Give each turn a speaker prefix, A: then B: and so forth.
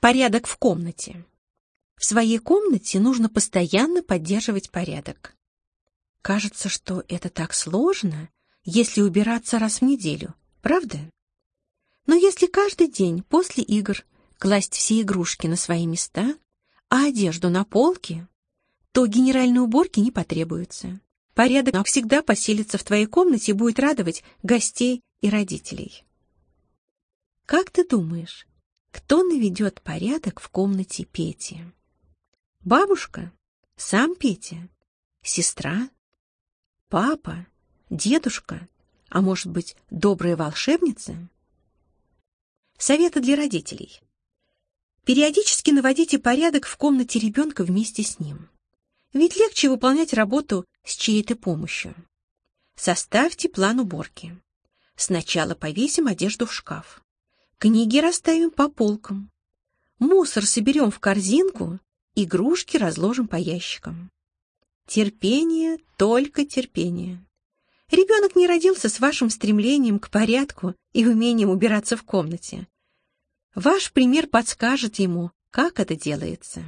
A: Порядок в комнате. В своей комнате нужно постоянно поддерживать порядок. Кажется, что это так сложно, если убираться раз в неделю, правда? Но если каждый день после игр класть все игрушки на свои места, а одежду на полке, то генеральной уборки не потребуется. Порядок всегда поселится в твоей комнате и будет радовать гостей и родителей. Как ты думаешь, кто наведет порядок в комнате Пети? Бабушка? Сам Петя? Сестра? Папа? Дедушка? А может быть, добрая волшебница? Советы для родителей. Периодически наводите порядок в комнате ребенка вместе с ним. Ведь легче выполнять работу с чьей-то помощью. Составьте план уборки. Сначала повесим одежду в шкаф. Книги расставим по полкам. Мусор соберем в корзинку, игрушки разложим по ящикам. Терпение, только терпение. Ребенок не родился с вашим стремлением к порядку и умением убираться в комнате. Ваш пример подскажет ему, как это делается.